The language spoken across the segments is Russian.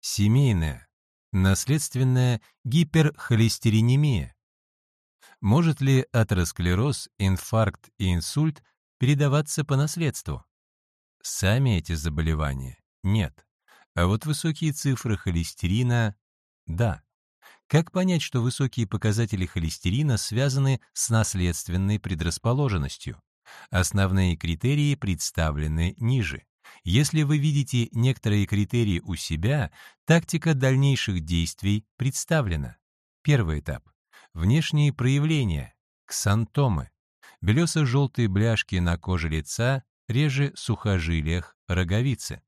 Семейная. Наследственная гиперхолестеринемия. Может ли атеросклероз, инфаркт и инсульт передаваться по наследству? Сами эти заболевания нет. А вот высокие цифры холестерина – да. Как понять, что высокие показатели холестерина связаны с наследственной предрасположенностью? Основные критерии представлены ниже. Если вы видите некоторые критерии у себя, тактика дальнейших действий представлена. Первый этап. Внешние проявления. Ксантомы. Белесо-желтые бляшки на коже лица, реже сухожилиях, роговицы.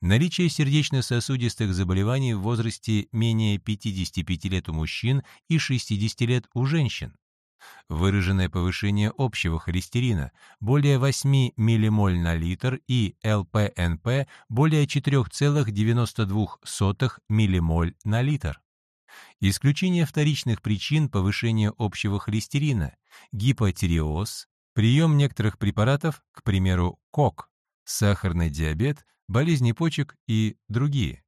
Наличие сердечно-сосудистых заболеваний в возрасте менее 55 лет у мужчин и 60 лет у женщин. Выраженное повышение общего холестерина более 8 ммоль на литр и ЛПНП более 4,92 ммоль на литр. Исключение вторичных причин повышения общего холестерина, гипотиреоз, прием некоторых препаратов, к примеру, КОК, сахарный диабет, болезни почек и другие.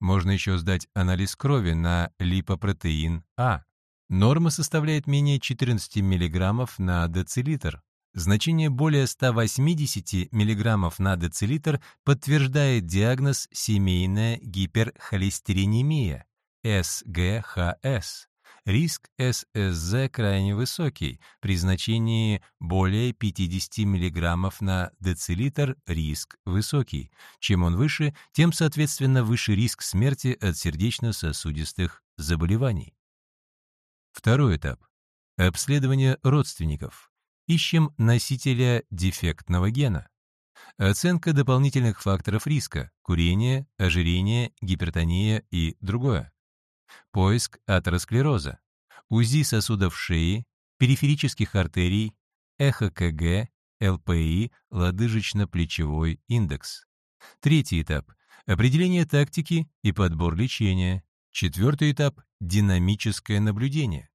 Можно еще сдать анализ крови на липопротеин А. Норма составляет менее 14 мг на децилитр. Значение более 180 мг на децилитр подтверждает диагноз семейная гиперхолестеринемия, СГХС. Риск ССЗ крайне высокий. При значении более 50 мг на децилитр риск высокий. Чем он выше, тем, соответственно, выше риск смерти от сердечно-сосудистых заболеваний. Второй этап. Обследование родственников. Ищем носителя дефектного гена. Оценка дополнительных факторов риска – курение, ожирение, гипертония и другое. Поиск атеросклероза. УЗИ сосудов шеи, периферических артерий, ЭХКГ, ЛПИ, лодыжечно-плечевой индекс. Третий этап – определение тактики и подбор лечения. Четвертый этап – динамическое наблюдение.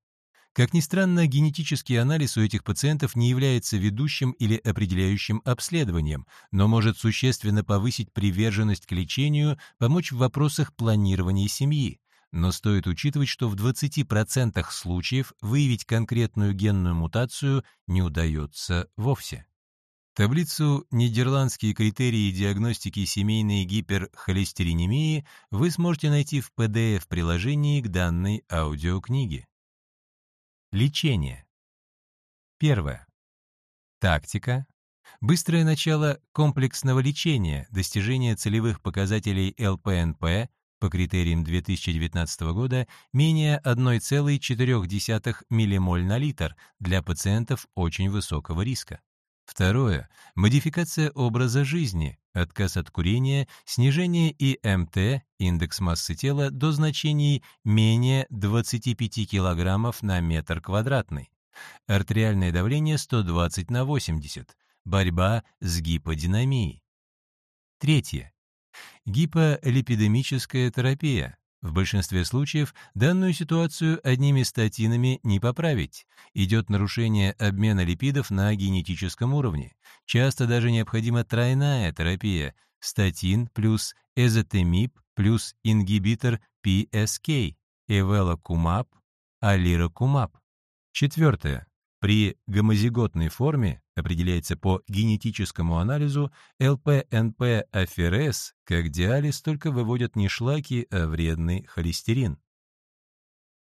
Как ни странно, генетический анализ у этих пациентов не является ведущим или определяющим обследованием, но может существенно повысить приверженность к лечению, помочь в вопросах планирования семьи. Но стоит учитывать, что в 20% случаев выявить конкретную генную мутацию не удается вовсе. Таблицу «Нидерландские критерии диагностики семейной гиперхолестеринемии» вы сможете найти в PDF-приложении к данной аудиокниге. Лечение. Первое. Тактика. Быстрое начало комплексного лечения, достижение целевых показателей ЛПНП по критериям 2019 года менее 1,4 ммоль на литр для пациентов очень высокого риска. Второе. Модификация образа жизни, отказ от курения, снижение ИМТ, индекс массы тела, до значений менее 25 кг на метр квадратный. Артериальное давление 120 на 80. Борьба с гиподинамией. Третье. Гиполипидемическая терапия. В большинстве случаев данную ситуацию одними статинами не поправить. Идет нарушение обмена липидов на генетическом уровне. Часто даже необходима тройная терапия – статин плюс эзотемип плюс ингибитор PSK, эвелокумаб, алирокумаб. Четвертое. При гомозиготной форме определяется по генетическому анализу ЛПНП-аферез, как диализ только выводят не шлаки, а вредный холестерин.